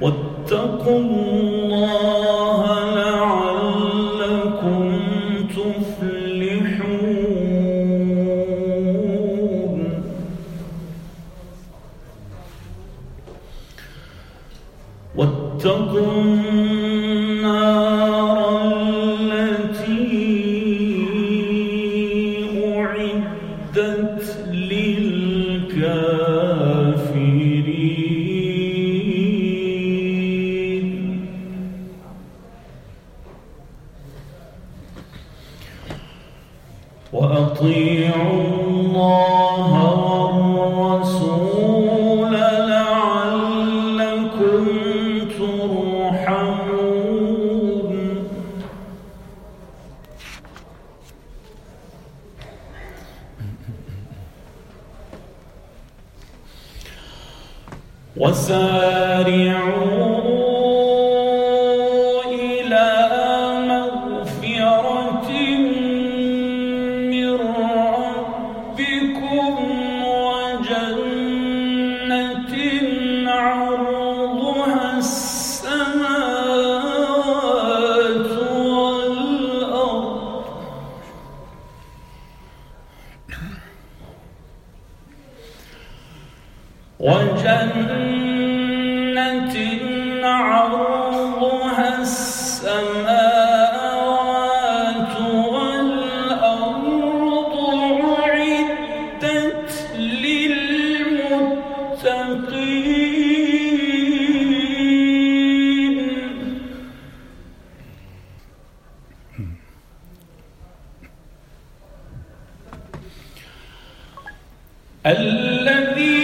واتقوا الله لعلكم تفلحون. واتقوا وأطيعوا الله والرسول لعلكم ترحمون. وسارعوا وجنة عرضها السماوات والأرض للمتقين. الذين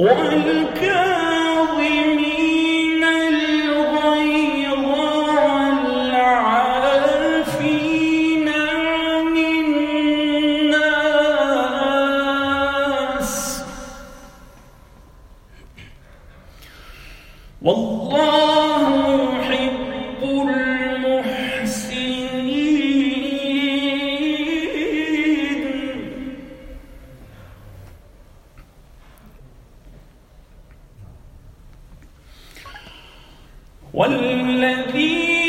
الغيظ والكاظمين والذين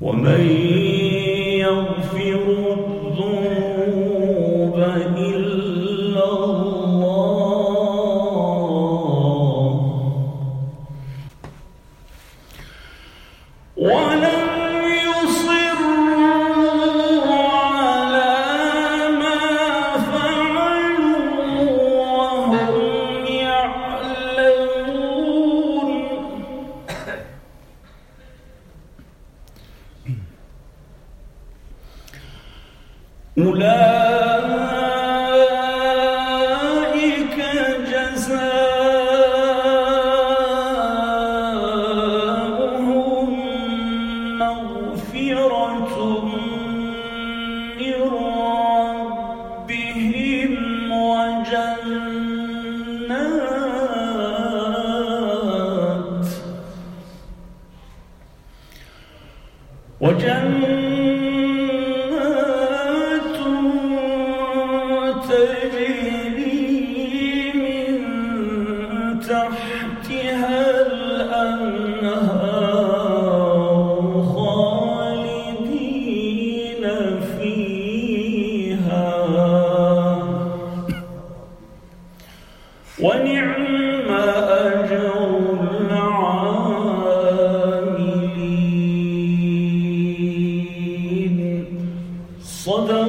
ومن يغفر الذنوب إلا الله. ولم أولئك مغفرة وجنات وجنات Sonra